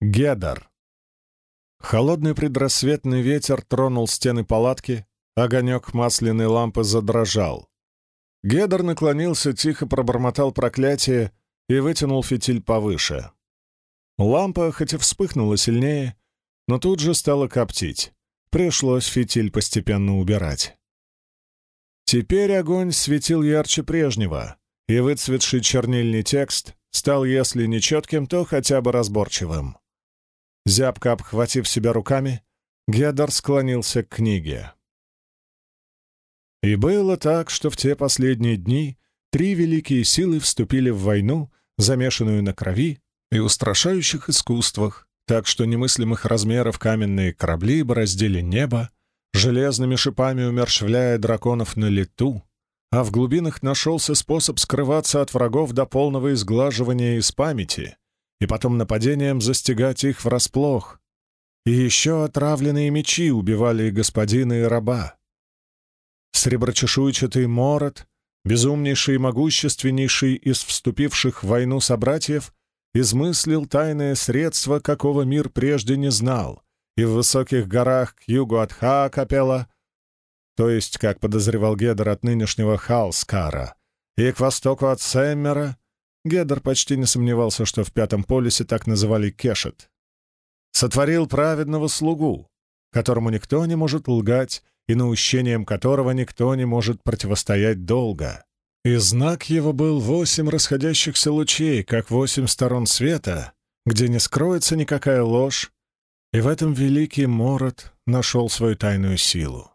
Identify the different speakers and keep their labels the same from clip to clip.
Speaker 1: Гедар. Холодный предрассветный ветер тронул стены палатки, огонек масляной лампы задрожал. Гедар наклонился, тихо пробормотал проклятие и вытянул фитиль повыше. Лампа, хоть и вспыхнула сильнее, но тут же стала коптить. Пришлось фитиль постепенно убирать. Теперь огонь светил ярче прежнего, и выцветший чернильный текст стал, если не четким, то хотя бы разборчивым. Зябко обхватив себя руками, Гедор склонился к книге. И было так, что в те последние дни три великие силы вступили в войну, замешанную на крови и устрашающих искусствах, так что немыслимых размеров каменные корабли бороздили небо, железными шипами умершвляя драконов на лету, а в глубинах нашелся способ скрываться от врагов до полного изглаживания из памяти и потом нападением застигать их врасплох. И еще отравленные мечи убивали и господина, и раба. Среброчешуйчатый Морот, безумнейший и могущественнейший из вступивших в войну собратьев, измыслил тайное средство, какого мир прежде не знал, и в высоких горах к югу от Хаакапела, то есть, как подозревал Гедер от нынешнего Халскара, и к востоку от Семмера, Гедер почти не сомневался, что в Пятом полюсе так называли Кешет, сотворил праведного слугу, которому никто не может лгать и наущением которого никто не может противостоять долго. И знак его был восемь расходящихся лучей, как восемь сторон света, где не скроется никакая ложь, и в этом великий Мород нашел свою тайную силу.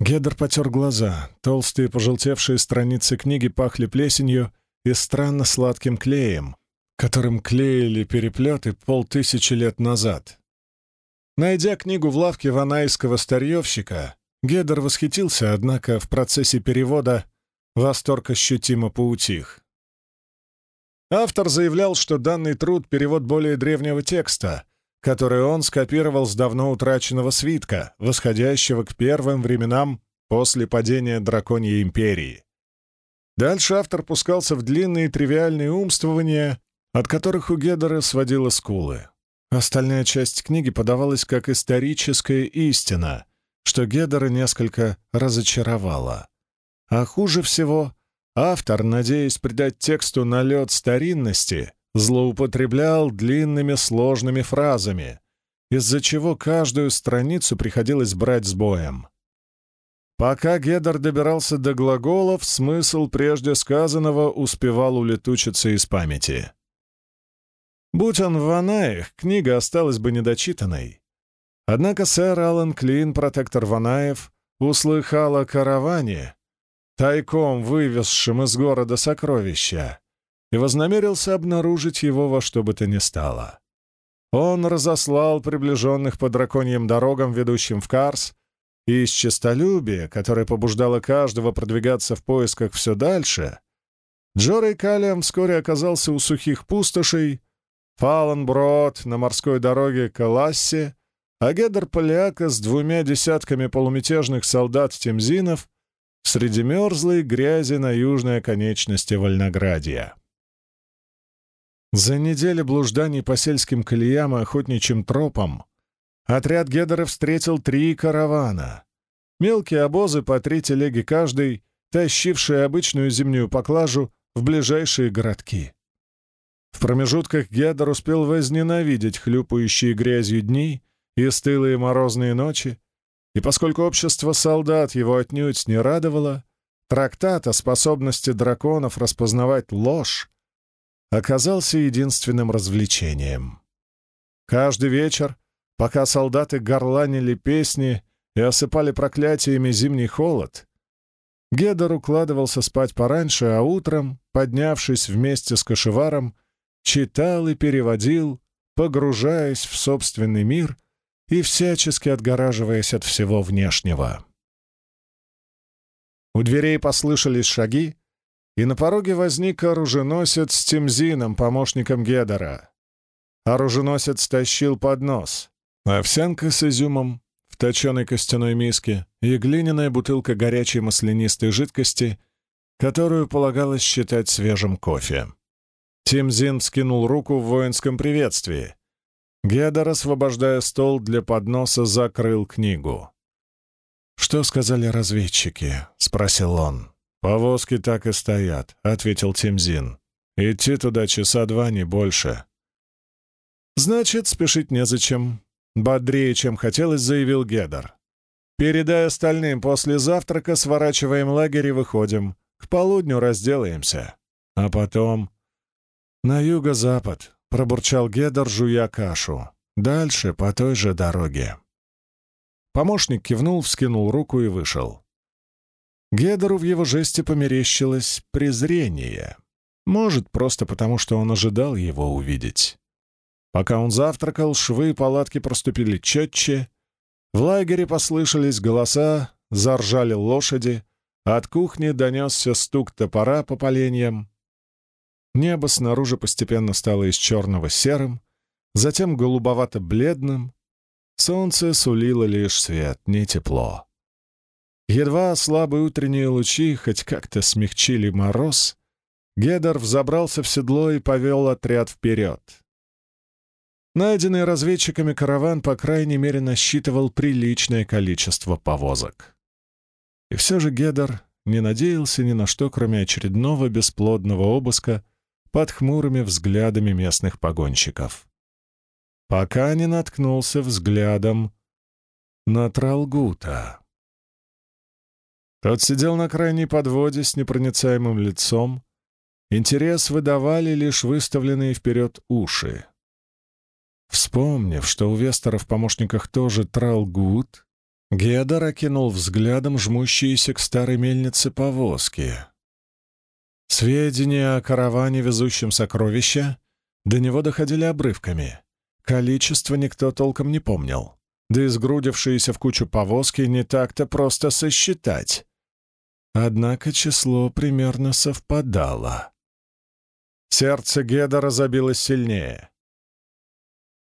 Speaker 1: Гедер потер глаза. Толстые пожелтевшие страницы книги пахли плесенью и странно сладким клеем, которым клеили переплеты полтысячи лет назад. Найдя книгу в лавке ванайского старьевщика, Гедер восхитился, однако в процессе перевода восторг ощутимо поутих. Автор заявлял, что данный труд — перевод более древнего текста, который он скопировал с давно утраченного свитка, восходящего к первым временам после падения Драконьей империи. Дальше автор пускался в длинные тривиальные умствования, от которых у Гедера сводило скулы. Остальная часть книги подавалась как историческая истина, что Гедера несколько разочаровала. А хуже всего Автор, надеясь придать тексту налет старинности, злоупотреблял длинными сложными фразами, из-за чего каждую страницу приходилось брать с боем. Пока Гедер добирался до глаголов, смысл прежде сказанного успевал улетучиться из памяти. Будь он в Ванаях, книга осталась бы недочитанной. Однако сэр Аллен Клин, протектор Ванаев, услыхал о караване, тайком вывезшим из города сокровища, и вознамерился обнаружить его во что бы то ни стало. Он разослал приближенных по драконьим дорогам, ведущим в Карс, и из честолюбия, которое побуждало каждого продвигаться в поисках все дальше, Джорей Калиам вскоре оказался у сухих пустошей, Фаланброд на морской дороге к Элассе, а Гедер Поляка с двумя десятками полумятежных солдат-темзинов среди мерзлой грязи на южной оконечности Вольноградия. За неделю блужданий по сельским колеям и охотничьим тропам отряд Гедера встретил три каравана. Мелкие обозы по три телеги каждый, тащившие обычную зимнюю поклажу в ближайшие городки. В промежутках Гедер успел возненавидеть хлюпающие грязью дни и стылые морозные ночи, и поскольку общество солдат его отнюдь не радовало, трактат о способности драконов распознавать ложь оказался единственным развлечением. Каждый вечер, пока солдаты горланили песни и осыпали проклятиями зимний холод, Гедор укладывался спать пораньше, а утром, поднявшись вместе с кошеваром, читал и переводил, погружаясь в собственный мир и всячески отгораживаясь от всего внешнего. У дверей послышались шаги, и на пороге возник оруженосец с Тимзином, помощником Гедера. Оруженосец тащил поднос, овсянка с изюмом в точеной костяной миске и глиняная бутылка горячей маслянистой жидкости, которую полагалось считать свежим кофе. Тимзин вскинул руку в воинском приветствии. Гедер, освобождая стол для подноса, закрыл книгу. «Что сказали разведчики?» — спросил он. «Повозки так и стоят», — ответил Тимзин. «Идти туда часа два, не больше». «Значит, спешить незачем», — бодрее, чем хотелось, заявил Гедер. «Передай остальным, после завтрака сворачиваем лагерь и выходим. К полудню разделаемся. А потом...» «На юго-запад», — пробурчал Гедер, жуя кашу. «Дальше, по той же дороге». Помощник кивнул, вскинул руку и вышел. Гедеру в его жесте померещилось презрение. Может, просто потому, что он ожидал его увидеть. Пока он завтракал, швы палатки проступили четче, в лагере послышались голоса, заржали лошади, от кухни донесся стук топора по поленьям. Небо снаружи постепенно стало из черного серым, затем голубовато-бледным. Солнце сулило лишь свет, не тепло. Едва слабые утренние лучи хоть как-то смягчили мороз, Гедер взобрался в седло и повел отряд вперед. Найденный разведчиками караван, по крайней мере, насчитывал приличное количество повозок. И все же Гедер не надеялся ни на что, кроме очередного бесплодного обыска под хмурыми взглядами местных погонщиков. Пока не наткнулся взглядом на Тралгута. Тот сидел на крайней подводе с непроницаемым лицом. Интерес выдавали лишь выставленные вперед уши. Вспомнив, что у Вестера в помощниках тоже Тралгут, Геодор окинул взглядом жмущиеся к старой мельнице повозки. Сведения о караване, везущем сокровища, до него доходили обрывками. Количество никто толком не помнил. Да и сгрудившиеся в кучу повозки не так-то просто сосчитать. Однако число примерно совпадало. Сердце Гедора забилось сильнее.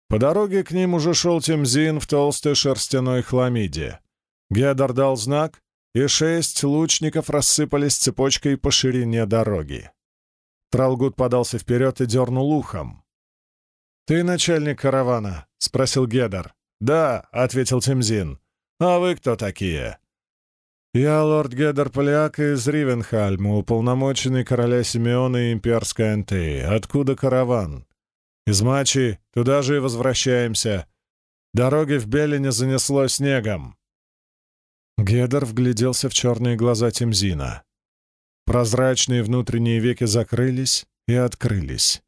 Speaker 1: По дороге к ним уже шел Тимзин в толстой шерстяной хламиде. Гедор дал знак, и шесть лучников рассыпались цепочкой по ширине дороги. Тралгут подался вперед и дернул ухом. «Ты начальник каравана?» — спросил Гедор. «Да», — ответил Тимзин. «А вы кто такие?» «Я лорд Гедер Поляк из Ривенхальма, уполномоченный короля Симеона и имперской Антеи. Откуда караван?» «Из Мачи. Туда же и возвращаемся. Дороги в Белине занесло снегом». Гедер вгляделся в черные глаза Тимзина. Прозрачные внутренние веки закрылись и открылись.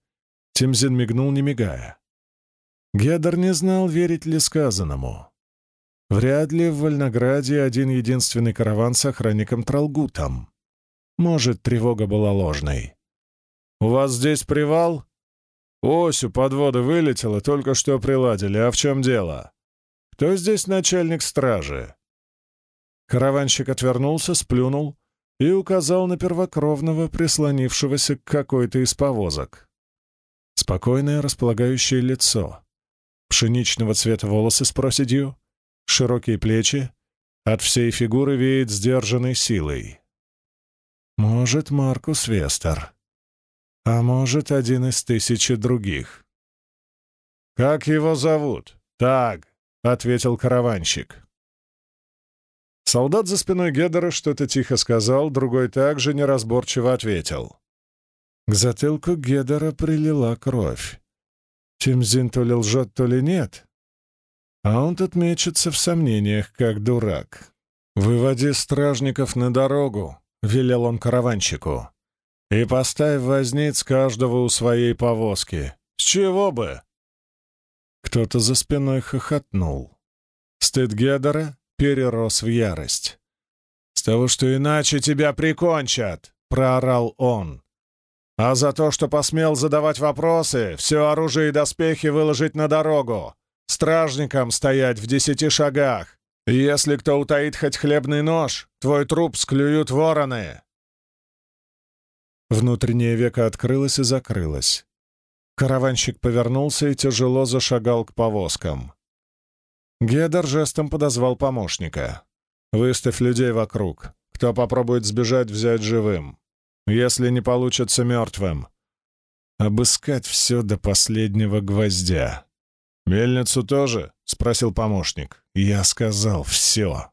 Speaker 1: Тимзин мигнул, не мигая. Гедер не знал, верить ли сказанному. Вряд ли в Вольнограде один единственный караван с охранником Тралгутом. Может, тревога была ложной. «У вас здесь привал?» «Ось у подвода вылетела, только что приладили. А в чем дело?» «Кто здесь начальник стражи?» Караванщик отвернулся, сплюнул и указал на первокровного, прислонившегося к какой-то из повозок. Спокойное располагающее лицо. Пшеничного цвета волосы с проседью, широкие плечи, от всей фигуры веет сдержанной силой. Может, Маркус Вестер. А может, один из тысячи других. «Как его зовут?» «Так», — ответил караванщик. Солдат за спиной Гедера что-то тихо сказал, другой также неразборчиво ответил. К затылку Гедера прилила кровь. Тимзин то ли лжет, то ли нет, а он тут мечется в сомнениях, как дурак. «Выводи стражников на дорогу», — велел он караванщику. «И поставь возниц каждого у своей повозки. С чего бы?» Кто-то за спиной хохотнул. Стыд Гедера перерос в ярость. «С того, что иначе тебя прикончат!» — проорал он. «А за то, что посмел задавать вопросы, все оружие и доспехи выложить на дорогу, Стражникам стоять в десяти шагах. Если кто утаит хоть хлебный нож, твой труп склюют вороны!» Внутреннее веко открылось и закрылось. Караванщик повернулся и тяжело зашагал к повозкам. Гедер жестом подозвал помощника. «Выставь людей вокруг. Кто попробует сбежать, взять живым. Если не получится, мертвым. Обыскать все до последнего гвоздя. «Мельницу тоже?» — спросил помощник. Я сказал «все».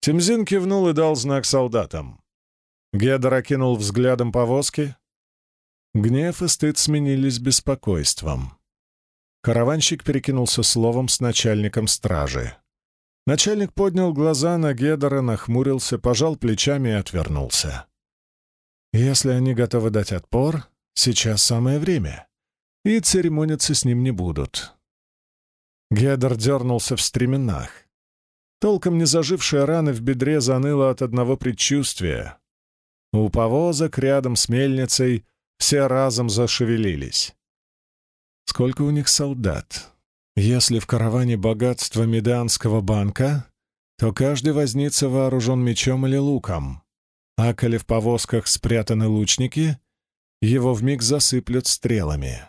Speaker 1: Тимзин кивнул и дал знак солдатам. Гедор окинул взглядом повозки. Гнев и стыд сменились беспокойством. Караванщик перекинулся словом с начальником стражи. Начальник поднял глаза на Гедора, нахмурился, пожал плечами и отвернулся. Если они готовы дать отпор, сейчас самое время, и церемониться с ним не будут. Гедор дернулся в стременах. Толком не зажившая рана в бедре заныла от одного предчувствия. У повозок рядом с мельницей все разом зашевелились. Сколько у них солдат? Если в караване богатство Меданского банка, то каждый возница вооружен мечом или луком. А коли в повозках спрятаны лучники, его вмиг засыплют стрелами.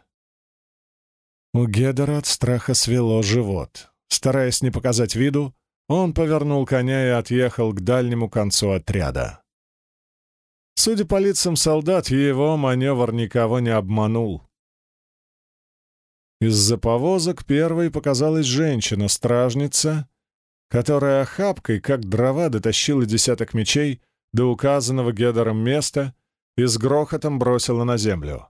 Speaker 1: У Гедера от страха свело живот. Стараясь не показать виду, он повернул коня и отъехал к дальнему концу отряда. Судя по лицам солдат, его маневр никого не обманул. Из-за повозок первой показалась женщина-стражница, которая охапкой, как дрова, дотащила десяток мечей до указанного Гедором места и с грохотом бросила на землю.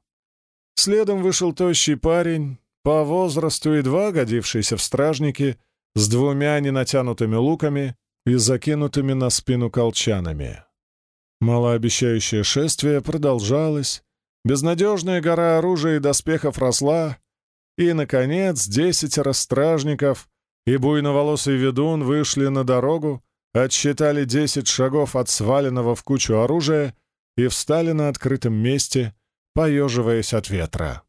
Speaker 1: Следом вышел тощий парень, по возрасту едва годившийся в стражники, с двумя ненатянутыми луками и закинутыми на спину колчанами. Малообещающее шествие продолжалось, безнадежная гора оружия и доспехов росла, и, наконец, десятеро стражников и буйноволосый ведун вышли на дорогу, отсчитали десять шагов от сваленного в кучу оружия и встали на открытом месте, поеживаясь от ветра.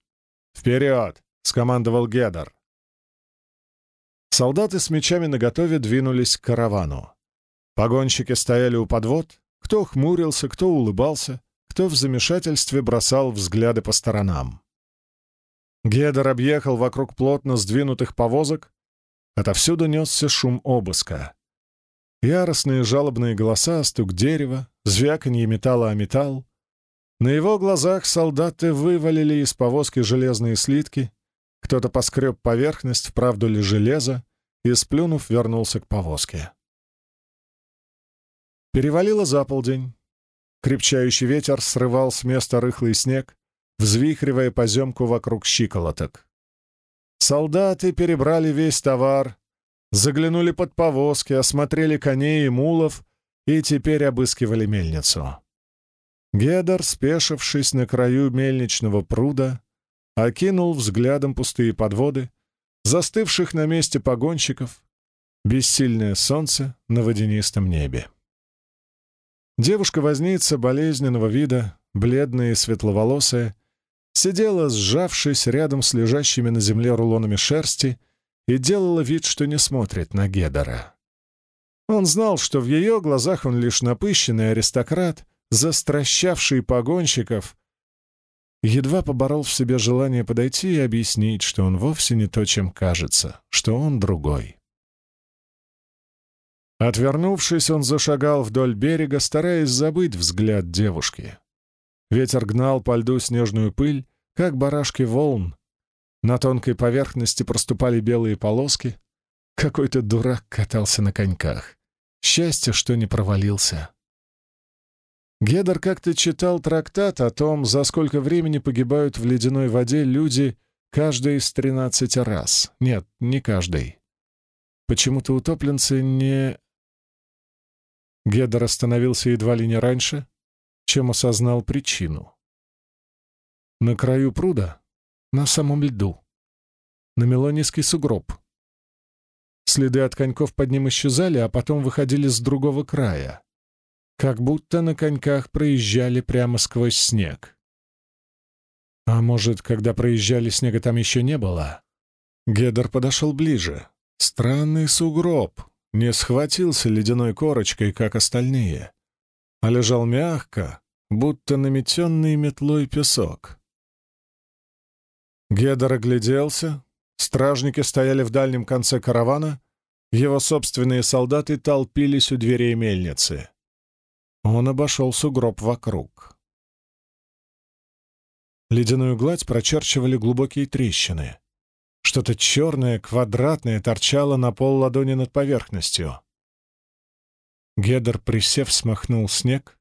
Speaker 1: «Вперед!» — скомандовал Гедор. Солдаты с мечами наготове двинулись к каравану. Погонщики стояли у подвод, кто хмурился, кто улыбался, кто в замешательстве бросал взгляды по сторонам. Гедер объехал вокруг плотно сдвинутых повозок. Отовсюду несся шум обыска. Яростные жалобные голоса, стук дерева, звяканье металла о металл. На его глазах солдаты вывалили из повозки железные слитки, кто-то поскреб поверхность, вправду ли железо, и, сплюнув, вернулся к повозке. Перевалило за полдень. Крепчающий ветер срывал с места рыхлый снег, взвихривая поземку вокруг щиколоток. Солдаты перебрали весь товар, заглянули под повозки, осмотрели коней и мулов и теперь обыскивали мельницу. Гедор, спешившись на краю мельничного пруда, окинул взглядом пустые подводы, застывших на месте погонщиков, бессильное солнце на водянистом небе. Девушка-возница болезненного вида, бледная и светловолосая, сидела, сжавшись рядом с лежащими на земле рулонами шерсти, и делала вид, что не смотрит на Гедора. Он знал, что в ее глазах он лишь напыщенный аристократ, застращавший погонщиков, едва поборол в себе желание подойти и объяснить, что он вовсе не то, чем кажется, что он другой. Отвернувшись, он зашагал вдоль берега, стараясь забыть взгляд девушки. Ветер гнал по льду снежную пыль, как барашки волн. На тонкой поверхности проступали белые полоски. Какой-то дурак катался на коньках. Счастье, что не провалился. Гедер как-то читал трактат о том, за сколько времени погибают в ледяной воде люди каждый из тринадцати раз. Нет, не каждый. Почему-то утопленцы не... Гедер остановился едва ли не раньше, чем осознал причину. На краю пруда, на самом льду, намело низкий сугроб. Следы от коньков под ним исчезали, а потом выходили с другого края, как будто на коньках проезжали прямо сквозь снег. А может, когда проезжали, снега там еще не было? Гедер подошел ближе. Странный сугроб, не схватился ледяной корочкой, как остальные а лежал мягко, будто наметенный метлой песок. Гедор огляделся, стражники стояли в дальнем конце каравана, его собственные солдаты толпились у дверей мельницы. Он обошел сугроб вокруг. Ледяную гладь прочерчивали глубокие трещины. Что-то черное, квадратное, торчало на пол ладони над поверхностью. Гедер, присев, смахнул снег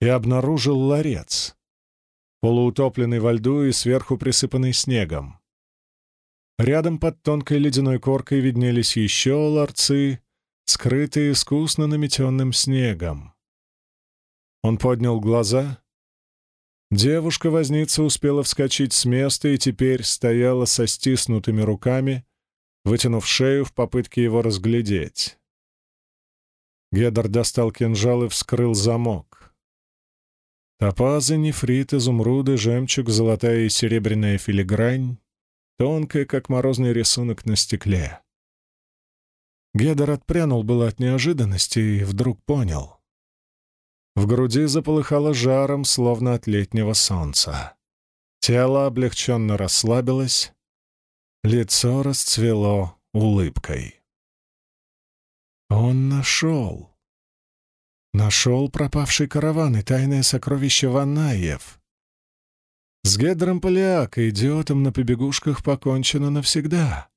Speaker 1: и обнаружил ларец, полуутопленный во льду и сверху присыпанный снегом. Рядом под тонкой ледяной коркой виднелись еще ларцы, скрытые искусно наметенным снегом. Он поднял глаза. Девушка-возница успела вскочить с места и теперь стояла со стиснутыми руками, вытянув шею в попытке его разглядеть. Гедор достал кинжал и вскрыл замок. Топазы, нефрит, изумруды, жемчуг, золотая и серебряная филигрань, тонкая, как морозный рисунок на стекле. Гедор отпрянул было от неожиданности и вдруг понял. В груди заполыхало жаром, словно от летнего солнца. Тело облегченно расслабилось, лицо расцвело улыбкой. Он нашел. Нашел пропавший караван и тайное сокровище Ванаев. С Гедром Поляка, идиотом на побегушках, покончено навсегда.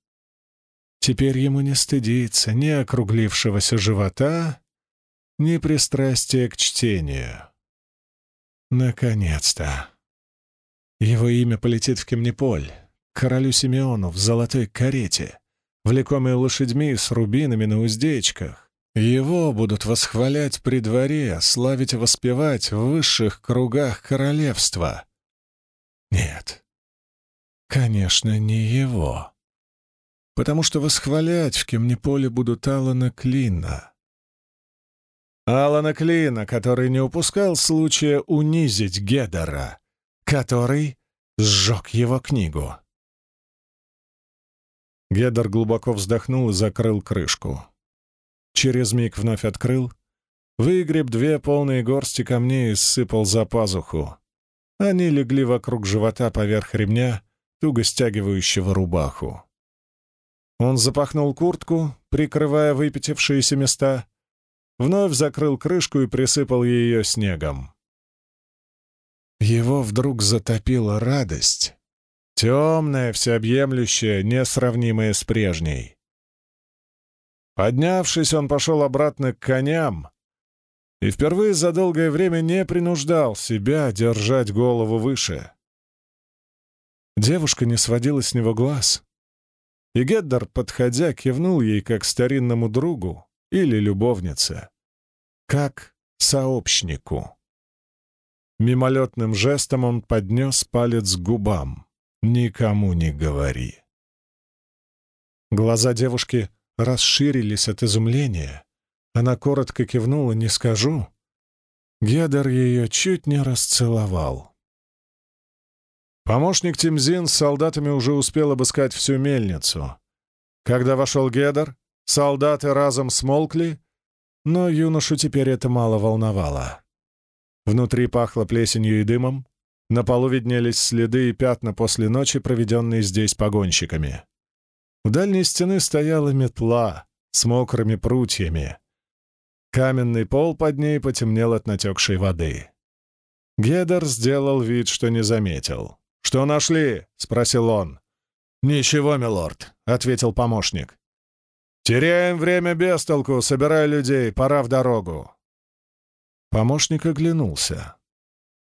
Speaker 1: Теперь ему не стыдиться ни округлившегося живота, ни пристрастия к чтению. Наконец-то. Его имя полетит в Кемниполь, к королю Симеону в золотой карете, влекомой лошадьми с рубинами на уздечках. Его будут восхвалять при дворе, славить и воспевать в высших кругах королевства. Нет, конечно, не его потому что восхвалять в Кемнеполе будут Алана Клина. Алана Клина, который не упускал случая унизить Гедера, который сжег его книгу. Гедер глубоко вздохнул и закрыл крышку. Через миг вновь открыл, выгреб две полные горсти камней и сыпал за пазуху. Они легли вокруг живота поверх ремня, туго стягивающего рубаху. Он запахнул куртку, прикрывая выпятившиеся места, вновь закрыл крышку и присыпал ее снегом. Его вдруг затопила радость, темная, всеобъемлющая, несравнимая с прежней. Поднявшись, он пошел обратно к коням и впервые за долгое время не принуждал себя держать голову выше. Девушка не сводила с него глаз, и Геддар, подходя, кивнул ей как старинному другу или любовнице, как сообщнику. Мимолетным жестом он поднес палец к губам. «Никому не говори». Глаза девушки расширились от изумления. Она коротко кивнула «не скажу». Гедер ее чуть не расцеловал. Помощник Тимзин с солдатами уже успел обыскать всю мельницу. Когда вошел Гедер, солдаты разом смолкли, но юношу теперь это мало волновало. Внутри пахло плесенью и дымом, на полу виднелись следы и пятна после ночи, проведенные здесь погонщиками. У дальней стены стояла метла с мокрыми прутьями. Каменный пол под ней потемнел от натекшей воды. Гедер сделал вид, что не заметил. «Что нашли?» — спросил он. «Ничего, милорд», — ответил помощник. «Теряем время без толку, собирай людей, пора в дорогу». Помощник оглянулся.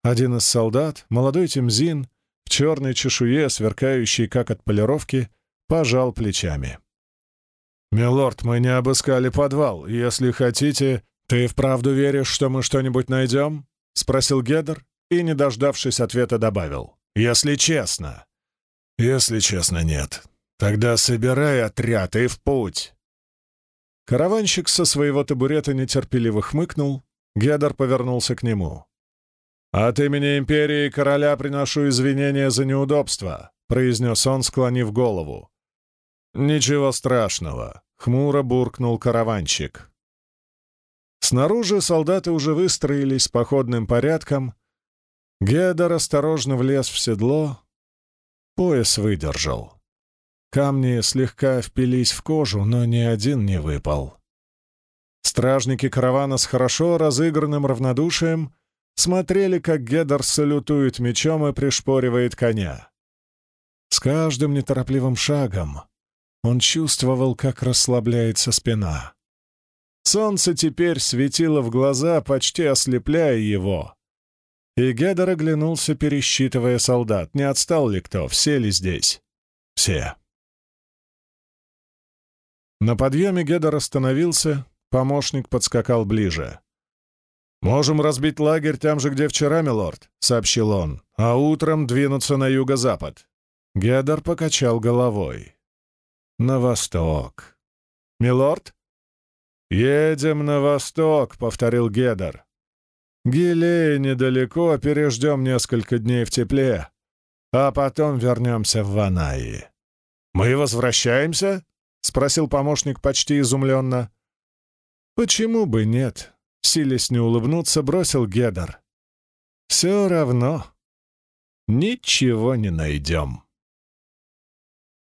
Speaker 1: Один из солдат, молодой Тимзин, в черной чешуе, сверкающей как от полировки, пожал плечами. «Милорд, мы не обыскали подвал. Если хотите, ты вправду веришь, что мы что-нибудь найдем?» — спросил Гедер и, не дождавшись ответа, добавил. Если честно. Если честно, нет. Тогда собирай отряд и в путь. Караванщик со своего табурета нетерпеливо хмыкнул. Гедор повернулся к нему. «От имени империи короля приношу извинения за неудобство», — произнес он, склонив голову. «Ничего страшного», — хмуро буркнул караванщик. Снаружи солдаты уже выстроились походным порядком, Гедор осторожно влез в седло. Пояс выдержал. Камни слегка впились в кожу, но ни один не выпал. Стражники каравана с хорошо разыгранным равнодушием смотрели, как Гедор салютует мечом и пришпоривает коня. С каждым неторопливым шагом он чувствовал, как расслабляется спина. Солнце теперь светило в глаза, почти ослепляя его. И Гедор оглянулся, пересчитывая солдат. Не отстал ли кто? Все ли здесь? Все. На подъеме Гедор остановился, помощник подскакал ближе. «Можем разбить лагерь там же, где вчера, милорд», — сообщил он, «а утром двинуться на юго-запад». Гедор покачал головой. «На восток». «Милорд?» «Едем на восток», — повторил Гедор. «Гилей недалеко, переждем несколько дней в тепле, а потом вернемся в Ванаи». «Мы возвращаемся?» — спросил помощник почти изумленно. «Почему бы нет?» — силясь не улыбнуться, бросил Гедор. «Все равно ничего не найдем».